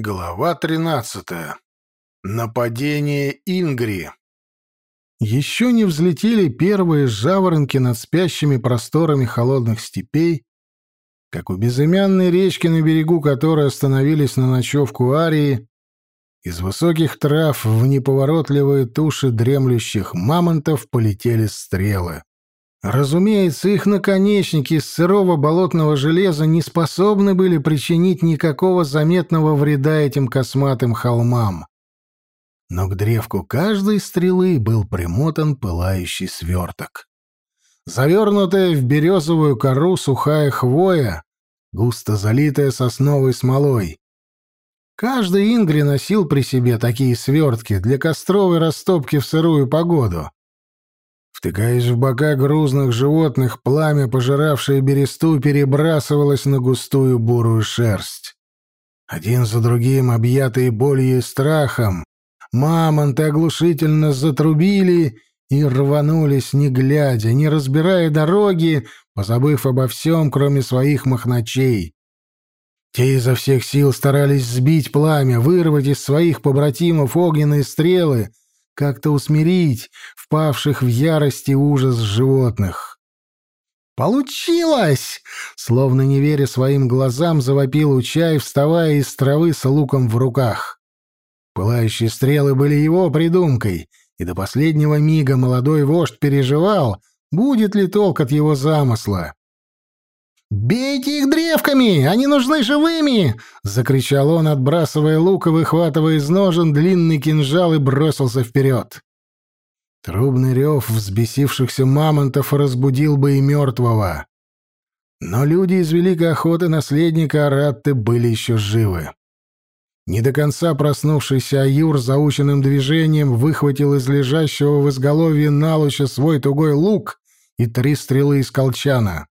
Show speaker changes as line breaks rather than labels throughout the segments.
Глава 13. Нападение Ингри. Еще не взлетели первые жаворонки над спящими просторами холодных степей, как у безымянной речки, на берегу которой остановились на ночевку арии, из высоких трав в неповоротливые туши дремлющих мамонтов полетели стрелы. Разумеется, их наконечники из сырого болотного железа не способны были причинить никакого заметного вреда этим косматым холмам. Но к древку каждой стрелы был примотан пылающий сверток. Завернутая в березовую кору сухая хвоя, густо залитая сосновой смолой. Каждый ингри носил при себе такие свертки для костровой растопки в сырую погоду. Втыкаясь в бока грузных животных, пламя, пожиравшее бересту, перебрасывалось на густую бурую шерсть. Один за другим, объятые болью и страхом, мамонты оглушительно затрубили и рванулись, не глядя, не разбирая дороги, позабыв обо всем, кроме своих махначей. Те изо всех сил старались сбить пламя, вырвать из своих побратимов огненные стрелы, как-то усмирить впавших в ярость и ужас животных. «Получилось!» — словно не веря своим глазам, завопил Учай, вставая из травы с луком в руках. Пылающие стрелы были его придумкой, и до последнего мига молодой вождь переживал, будет ли толк от его замысла. «Бейте их древками! Они нужны живыми!» — закричал он, отбрасывая лук и выхватывая из ножен длинный кинжал и бросился вперед. Трубный рев взбесившихся мамонтов разбудил бы и мертвого. Но люди из Великой Охоты наследника Аратты были еще живы. Не до конца проснувшийся Аюр заученным движением выхватил из лежащего в изголовье налуча свой тугой лук и три стрелы из колчана.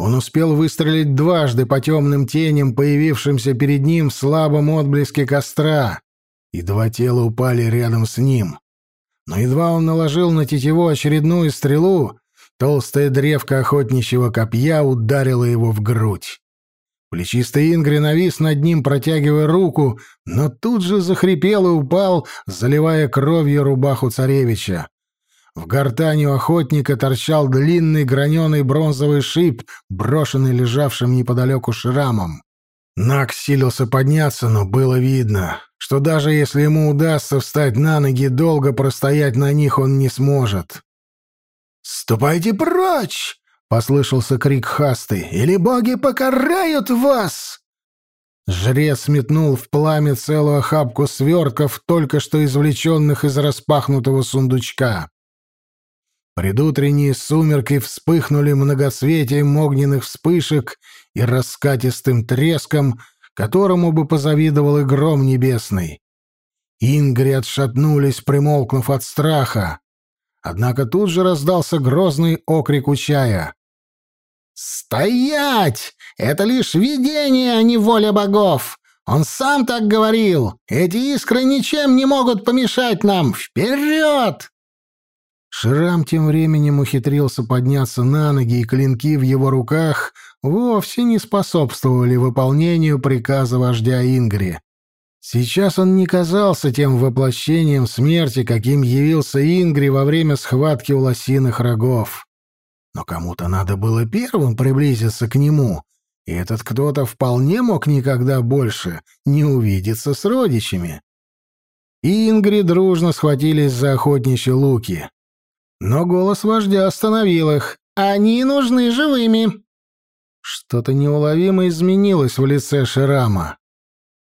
Он успел выстрелить дважды по темным теням, появившимся перед ним в слабом отблеске костра, и два тела упали рядом с ним. Но едва он наложил на тетиву очередную стрелу, толстая древка охотничьего копья ударила его в грудь. Плечистый Ингри навис над ним, протягивая руку, но тут же захрипел и упал, заливая кровью рубаху царевича. В гортани у охотника торчал длинный граненый бронзовый шип, брошенный лежавшим неподалеку шрамом. Нак силился подняться, но было видно, что даже если ему удастся встать на ноги, долго простоять на них он не сможет. «Ступайте прочь!» — послышался крик Хасты. «Или боги покарают вас!» Жрец метнул в пламя целую охапку свертков, только что извлеченных из распахнутого сундучка. Предутренние сумерки вспыхнули многоцветием огненных вспышек и раскатистым треском, которому бы позавидовал и гром небесный. Ингри отшатнулись, примолкнув от страха. Однако тут же раздался грозный окрик Учая. «Стоять! Это лишь видение, а не воля богов! Он сам так говорил! Эти искры ничем не могут помешать нам! Вперед!» Шрам тем временем ухитрился подняться на ноги, и клинки в его руках вовсе не способствовали выполнению приказа вождя Ингри. Сейчас он не казался тем воплощением смерти, каким явился Ингри во время схватки у лосиных рогов. Но кому-то надо было первым приблизиться к нему, и этот кто-то вполне мог никогда больше не увидеться с родичами. Ингри дружно схватились за охотничьи луки. Но голос вождя остановил их. «Они нужны живыми!» Что-то неуловимо изменилось в лице Ширама.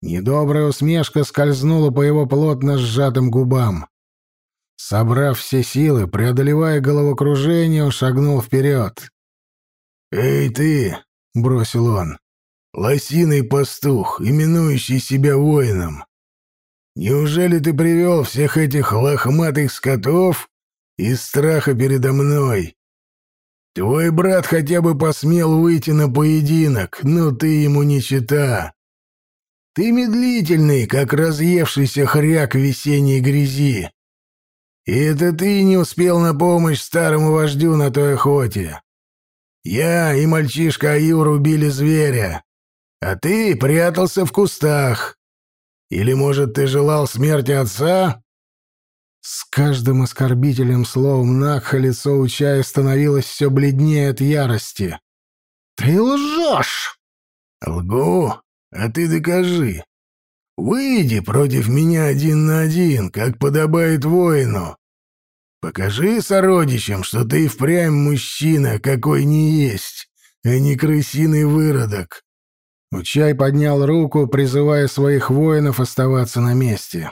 Недобрая усмешка скользнула по его плотно сжатым губам. Собрав все силы, преодолевая головокружение, он шагнул вперед. «Эй ты!» — бросил он. «Лосиный пастух, именующий себя воином. Неужели ты привел всех этих лохматых скотов из страха передо мной. Твой брат хотя бы посмел выйти на поединок, но ты ему не чита. Ты медлительный, как разъевшийся хряк весенней грязи. И это ты не успел на помощь старому вождю на той охоте. Я и мальчишка Аюр убили зверя, а ты прятался в кустах.
Или, может, ты желал смерти отца?»
С каждым оскорбительным словом Накха лицо у чая становилось все бледнее от ярости. «Ты лжешь!»
«Лгу? А ты докажи. Выйди против меня один на один, как подобает воину. Покажи сородичам, что ты впрямь мужчина, какой не есть, а не крысиный выродок».
Учай поднял руку, призывая своих воинов оставаться на месте.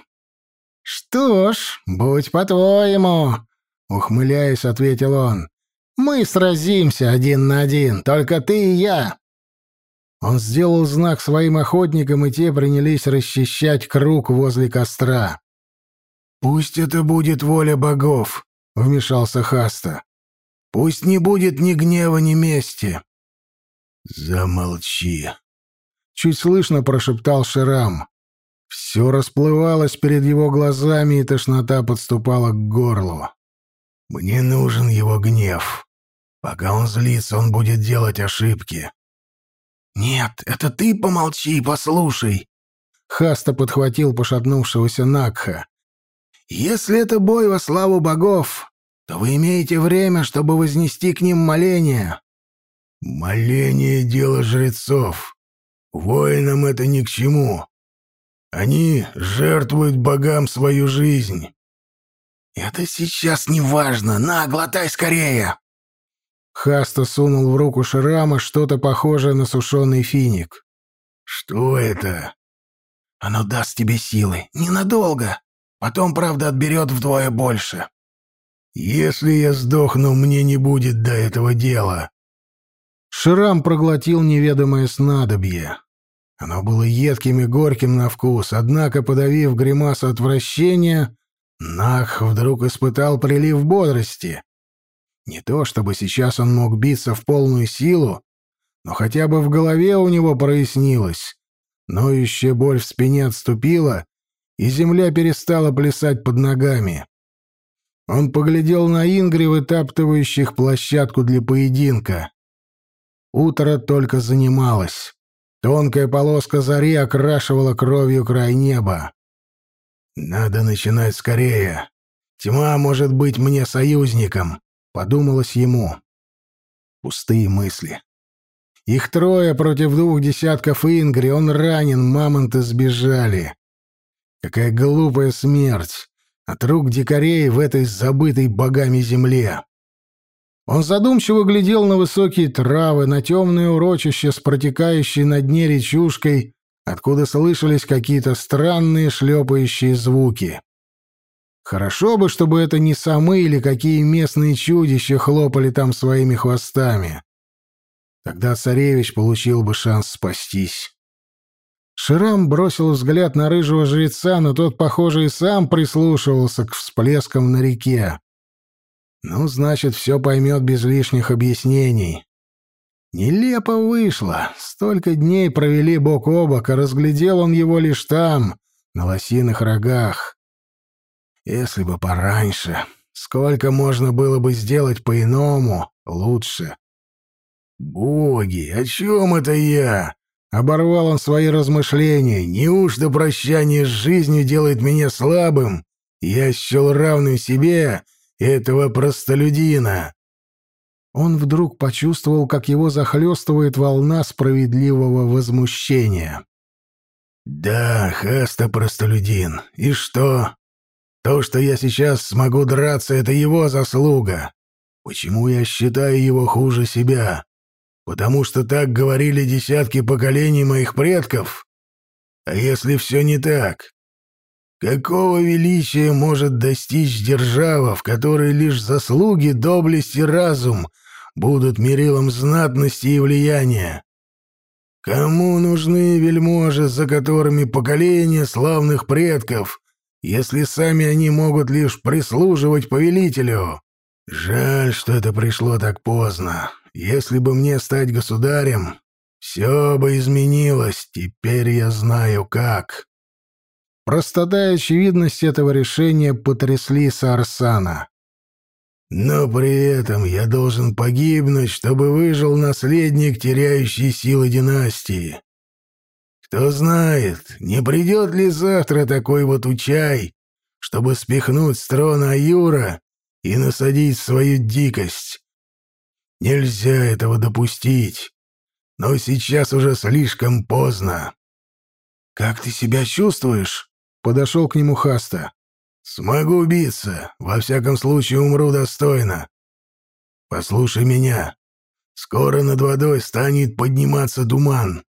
«Что ж, будь по-твоему», — ухмыляясь, ответил он. «Мы сразимся один на один, только ты и я». Он сделал знак своим охотникам, и те принялись расчищать круг возле костра.
«Пусть это будет воля богов», — вмешался Хаста. «Пусть не будет ни гнева, ни мести». «Замолчи», — чуть слышно прошептал Ширам. Все расплывалось перед его глазами, и тошнота подступала к горлу. «Мне нужен его гнев. Пока он злится, он будет делать ошибки». «Нет, это ты помолчи и послушай!» Хаста подхватил пошатнувшегося Накха. «Если это бой во славу богов, то вы имеете время, чтобы вознести к ним моление». «Моление — дело жрецов. Воинам это ни к чему. Они жертвуют богам свою жизнь. Это сейчас не важно. На, глотай скорее. Хаста сунул в руку Шрама что-то похожее на сушеный финик. Что это? Оно даст тебе силы. Ненадолго. Потом, правда, отберет вдвое больше. Если я сдохну, мне не будет до этого дела. Шрам проглотил неведомое снадобье. Оно было едким и горьким на вкус, однако, подавив гримасу отвращения, Нах вдруг испытал прилив бодрости. Не то чтобы сейчас он мог биться в полную силу, но хотя бы в голове у него прояснилось. Ноющая боль в спине отступила, и земля перестала плясать под ногами. Он поглядел на Ингри, вытаптывающих площадку для поединка. Утро только занималось. Тонкая полоска зари окрашивала кровью край неба. «Надо начинать скорее. Тьма может быть мне союзником», — подумалось ему. Пустые мысли. Их трое против двух десятков Ингри, он ранен, мамонты сбежали. Какая глупая смерть от рук дикарей в этой забытой богами земле. Он задумчиво глядел на высокие травы, на темное урочище с протекающей на дне речушкой, откуда слышались какие-то странные шлепающие звуки. Хорошо бы, чтобы это не самы или какие местные чудища хлопали там своими хвостами. Тогда царевич получил бы шанс спастись. Ширам бросил взгляд на рыжего жреца, но тот, похоже, и сам прислушивался к всплескам на реке. Ну, значит, все поймет без лишних объяснений. Нелепо вышло. Столько дней провели бок о бок, а разглядел он его лишь там, на лосиных рогах. Если бы пораньше, сколько можно было бы сделать по-иному, лучше. «Боги, о чем это я?» Оборвал он свои размышления. «Неужто прощание с жизнью делает меня слабым? Я счел равным себе этого простолюдина. Он вдруг почувствовал, как его захлестывает волна справедливого возмущения. «Да, Хаста простолюдин. И что? То, что я сейчас смогу драться, это его заслуга. Почему я считаю его хуже себя? Потому что так говорили десятки поколений моих предков? А если все не так? Какого величия может достичь держава, в которой лишь заслуги, доблесть и разум будут мерилом знатности и влияния? Кому нужны вельможи, за которыми поколения славных предков, если сами они могут лишь прислуживать повелителю? Жаль, что это пришло так поздно. Если бы мне стать государем, все бы изменилось, теперь я знаю как. Простота и очевидность этого решения потрясли Сарсана. «Но при этом я должен погибнуть, чтобы выжил наследник, теряющий силы династии. Кто знает, не придет ли завтра такой вот Учай, чтобы спихнуть с трона Аюра и насадить свою дикость. Нельзя этого допустить. Но сейчас уже слишком поздно.
«Как ты себя чувствуешь?» — подошел к нему Хаста.
«Смогу убиться. Во всяком случае, умру достойно. Послушай меня. Скоро над водой станет подниматься туман.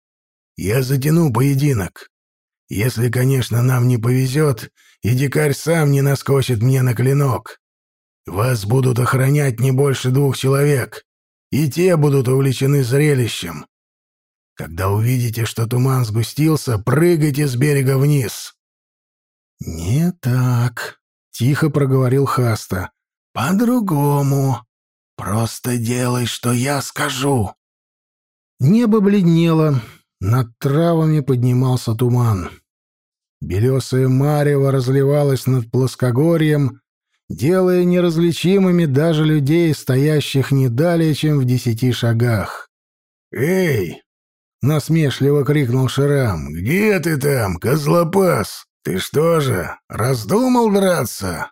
Я затяну поединок. Если, конечно, нам не повезет, и дикарь сам не наскочит мне на клинок. Вас будут охранять не больше двух человек, и те будут увлечены зрелищем. Когда увидите, что туман сгустился, прыгайте с берега вниз».
«Не так», — тихо проговорил Хаста.
«По-другому. Просто делай, что я скажу».
Небо бледнело, над травами поднимался туман. Белесое марево разливалось над плоскогорьем, делая неразличимыми даже людей, стоящих не далее, чем в десяти шагах.
«Эй!»
— насмешливо крикнул Шрам.
«Где ты там, козлопас? Ты что же, раздумал драться?»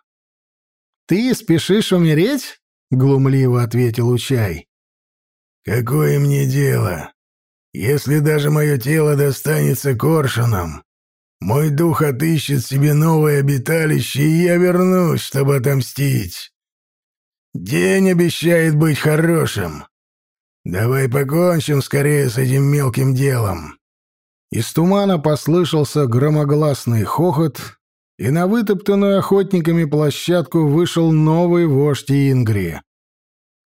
«Ты спешишь умереть?» — глумливо ответил Учай.
«Какое мне дело? Если даже мое тело достанется коршунам, мой дух отыщет себе новое обиталище, и я вернусь, чтобы отомстить. День обещает быть хорошим. Давай покончим скорее с этим мелким делом».
Из тумана послышался громогласный хохот, и на вытоптанную охотниками площадку вышел новый вождь Ингри.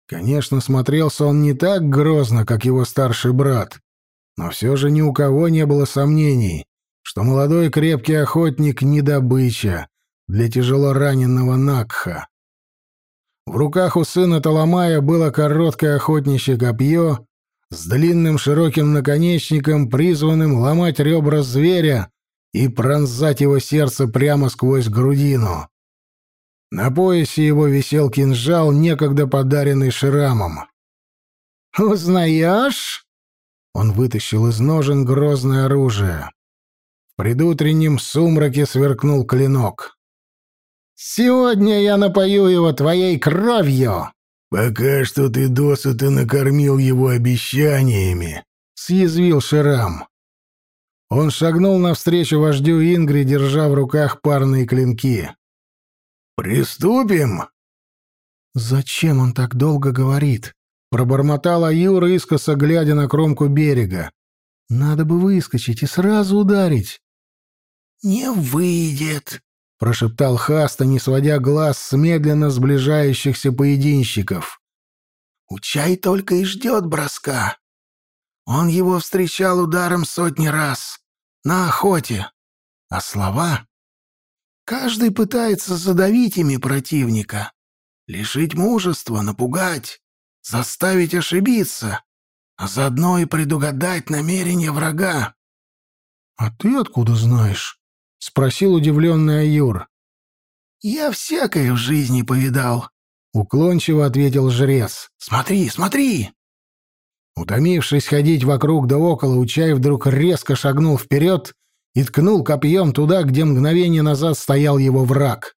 Конечно, смотрелся он не так грозно, как его старший брат, но все же ни у кого не было сомнений, что молодой крепкий охотник не добыча для тяжело раненого Накха. В руках у сына Таламая было короткое охотничье копье с длинным широким наконечником, призванным ломать ребра зверя и пронзать его сердце прямо сквозь грудину. На поясе его висел кинжал, некогда подаренный Шрамом. «Узнаешь?» Он вытащил из ножен грозное оружие. В предутреннем сумраке сверкнул клинок. «Сегодня я напою его твоей кровью!»
«Пока что ты досыта накормил его обещаниями», —
съязвил Ширам. Он шагнул навстречу вождю Ингри, держа в руках парные клинки.
«Приступим?»
«Зачем он так долго говорит?» — пробормотала Юра, искоса глядя на кромку берега. «Надо бы выскочить и сразу ударить».
«Не выйдет», —
прошептал Хаста, не сводя глаз с медленно сближающихся поединщиков.
«Учай только и ждет броска. Он его встречал ударом сотни раз. На охоте. А слова? Каждый пытается задавить ими противника. Лишить мужества, напугать, заставить ошибиться, а заодно и предугадать намерения врага.
— А ты откуда знаешь? — спросил удивленный Аюр.
«Я всякое в жизни повидал», —
уклончиво ответил жрец.
«Смотри, смотри!»
Утомившись ходить вокруг да около, Учай вдруг резко шагнул вперед и ткнул копьем туда, где мгновение назад стоял его враг.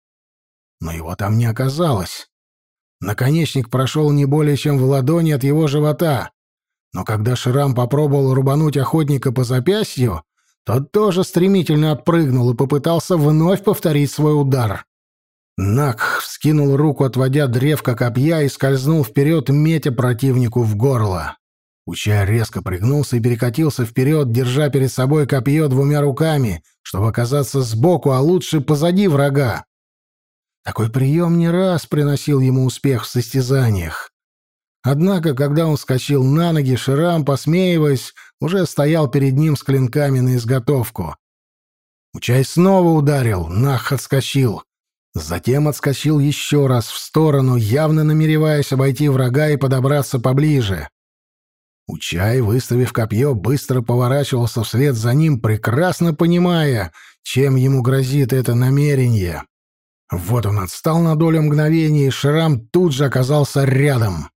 Но его там не оказалось. Наконечник прошел не более чем в ладони от его живота. Но когда Шрам попробовал рубануть охотника по запястью, тот тоже стремительно отпрыгнул и попытался вновь повторить свой удар. Нак вскинул руку, отводя древко копья, и скользнул вперед, метя противнику в горло. Уча резко пригнулся и перекатился вперед, держа перед собой копье двумя руками, чтобы оказаться сбоку, а лучше позади врага. Такой прием не раз приносил ему успех в состязаниях. Однако, когда он скочил на ноги, Ширам, посмеиваясь, уже стоял перед ним с клинками на изготовку. Учай снова ударил, Нах отскочил. Затем отскочил еще раз в сторону, явно намереваясь обойти врага и подобраться поближе. Учай, выставив копье, быстро поворачивался вслед за ним, прекрасно понимая, чем ему грозит это намерение. Вот он отстал на долю мгновения, и Шрам тут же оказался рядом.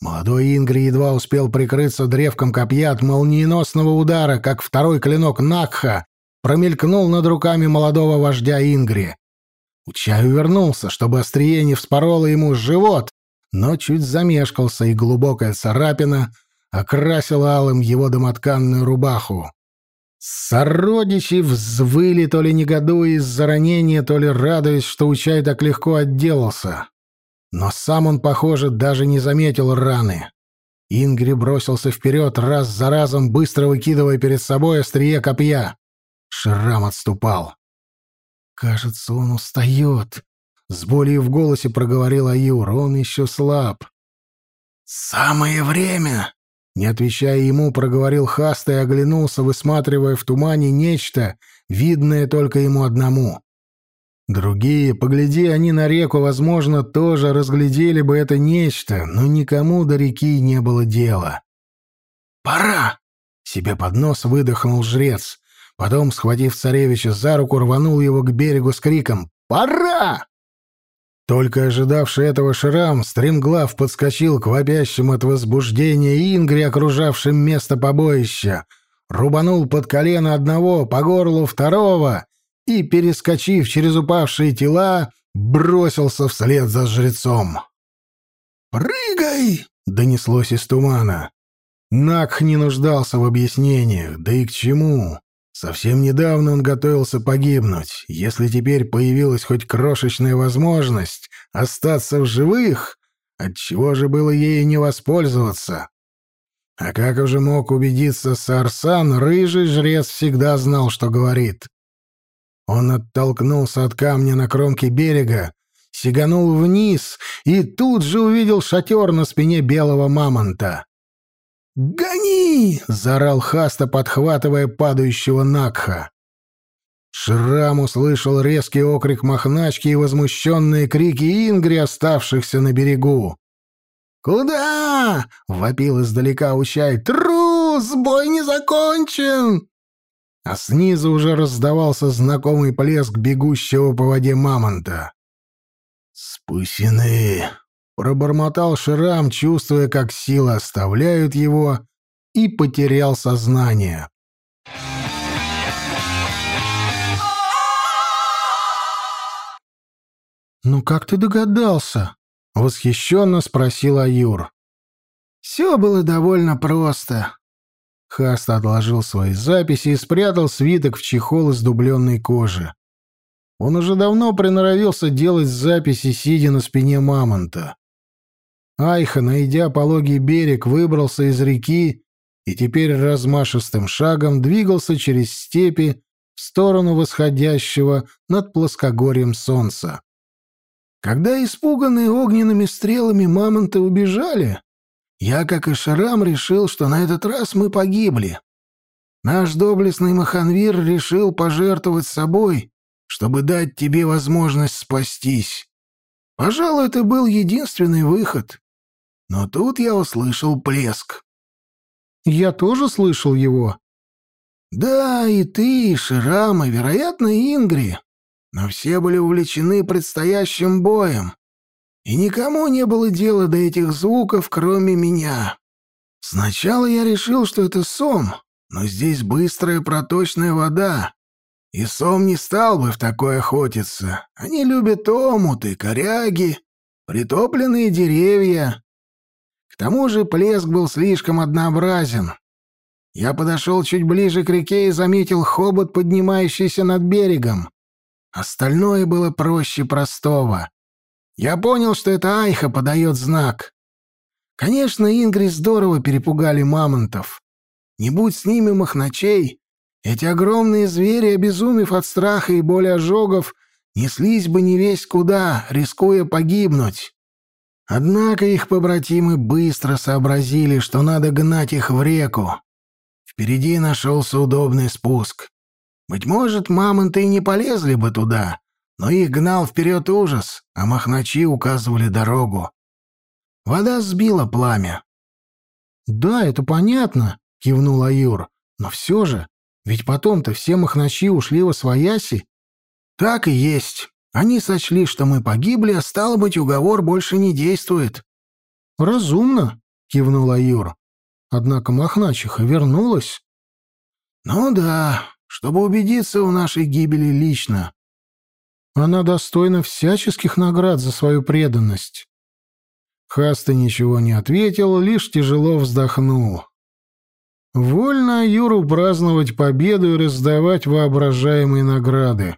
Молодой Ингри едва успел прикрыться древком копья от молниеносного удара, как второй клинок Накха промелькнул над руками молодого вождя Ингри. Учай увернулся, чтобы острие не вспороло ему живот, но чуть замешкался, и глубокая царапина окрасила алым его домотканную рубаху. Сородичи взвыли, то ли негодуя из-за ранения, то ли радуясь, что Учай так легко отделался. Но сам он, похоже, даже не заметил раны. Ингри бросился вперед, раз за разом, быстро выкидывая перед собой острие копья. Шрам отступал. «Кажется, он устает», — с болью в голосе проговорил Аюр. «Он еще слаб».
«Самое время!»
Не отвечая ему, проговорил Хаста и оглянулся, высматривая в тумане нечто, видное только ему одному. Другие, погляди они на реку, возможно, тоже разглядели бы это нечто, но никому до реки не было дела.
«Пора!»
— себе под нос выдохнул жрец. Потом, схватив царевича за руку, рванул его к берегу с криком «Пора!». Только ожидавший этого Шрам, стремглав подскочил к вопящим от возбуждения Ингри, окружавшим место побоища, рубанул под колено одного, по горлу второго и, перескочив через упавшие тела, бросился вслед за жрецом.
«Прыгай!»
— донеслось из тумана. Накх не нуждался в объяснениях, да и к чему. Совсем недавно он готовился погибнуть. Если теперь появилась хоть крошечная возможность остаться в живых, отчего же было ей не воспользоваться? А как уже мог убедиться Сарсан, рыжий жрец всегда знал, что говорит. Он оттолкнулся от камня на кромке берега, сиганул вниз и тут же увидел шатер на спине белого мамонта.
«Гони!»
— заорал Хаста, подхватывая падающего Накха. Шрам услышал резкий окрик мохначки и возмущенные крики Ингри, оставшихся на берегу.
«Куда?» — вопил издалека Учай. «Трус! Бой не закончен!»
А снизу уже раздавался знакомый плеск бегущего по воде мамонта.
«Спасены!»
— пробормотал Шрам, чувствуя, как силы оставляют его, и потерял сознание. «Ну как ты догадался?» — восхищенно спросил Аюр.
«Все было довольно просто»,
Хаста отложил свои записи и спрятал свиток в чехол из дубленной кожи. Он уже давно приноровился делать записи, сидя на спине мамонта. Айха, найдя пологий берег, выбрался из реки и теперь размашистым шагом двигался через степи в сторону восходящего над плоскогорьем солнца. Когда испуганные огненными стрелами мамонты убежали, я, как и Шарам, решил, что на этот раз мы погибли. Наш доблестный Маханвир решил пожертвовать собой, чтобы дать тебе возможность спастись. Пожалуй, это был единственный выход. Но тут я услышал плеск. Я тоже слышал его. Да, и ты, и Ширам, и, вероятно, Ингри. Но все были увлечены предстоящим боем и никому не было дела до этих звуков, кроме меня. Сначала я решил, что это сом, но здесь быстрая проточная вода, и сом не стал бы в такое охотиться. Они любят омуты, коряги, притопленные деревья. К тому же плеск был слишком однообразен. Я подошел чуть ближе к реке и заметил хобот, поднимающийся над берегом. Остальное было проще простого. Я понял, что это Айха подает знак. Конечно, Ингри здорово перепугали мамонтов. Не будь с ними махначей, эти огромные звери, обезумев от страха и боли ожогов, неслись бы не весь куда, рискуя погибнуть. Однако их побратимы быстро сообразили, что надо гнать их в реку. Впереди нашелся удобный спуск. Быть может, мамонты и не полезли бы туда, но их гнал вперед ужас, а махначи указывали дорогу. Вода сбила пламя. «Да, это понятно», — кивнул Аюр. «Но все же, ведь потом-то все махначи ушли во свояси». «Так и есть. Они сочли, что мы погибли, а стало быть, уговор больше не действует». «Разумно», — кивнула Юр. «Однако Мохначиха вернулась».
«Ну да, чтобы убедиться в нашей гибели лично».
«Она достойна всяческих наград за свою преданность». Хаста ничего не ответил, лишь тяжело вздохнул. Вольно Юру праздновать победу и раздавать воображаемые награды.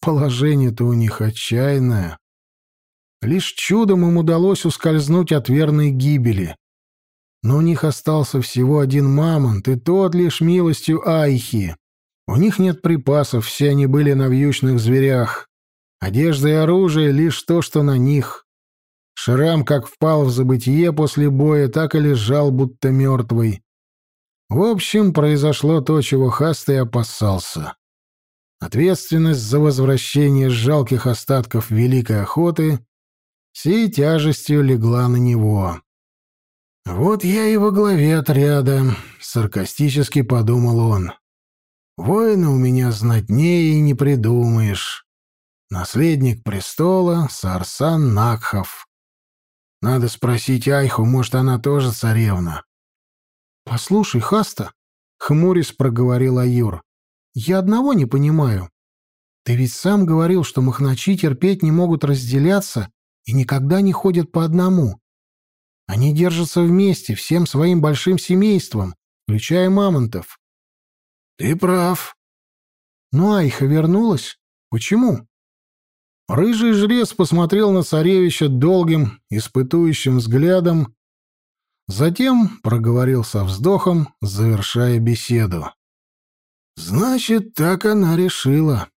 Положение-то у них отчаянное. Лишь чудом им удалось ускользнуть от верной гибели. Но у них остался всего один мамонт, и тот лишь милостью Айхи. У них нет припасов, все они были на вьючных зверях. Одежда и оружие — лишь то, что на них. Шрам как впал в забытие после боя, так и лежал, будто мертвый. В общем, произошло то, чего Хаста и опасался. Ответственность за возвращение жалких остатков Великой Охоты всей тяжестью легла на него. «Вот я и во главе отряда», — саркастически подумал он. «Воина у меня знатнее и не придумаешь. Наследник престола Сарсан Накхов. Надо спросить Айху, может, она тоже царевна». «Послушай, Хаста», — хмурясь проговорил Аюр, — «я одного не понимаю. Ты ведь сам говорил, что махначи терпеть не могут разделяться и никогда не ходят по одному. Они держатся вместе, всем своим большим семейством, включая мамонтов.
Ты прав.
Ну, Айха вернулась. Почему? Рыжий жрец посмотрел на царевича долгим, испытующим взглядом, затем проговорил со вздохом, завершая беседу. «Значит, так она решила.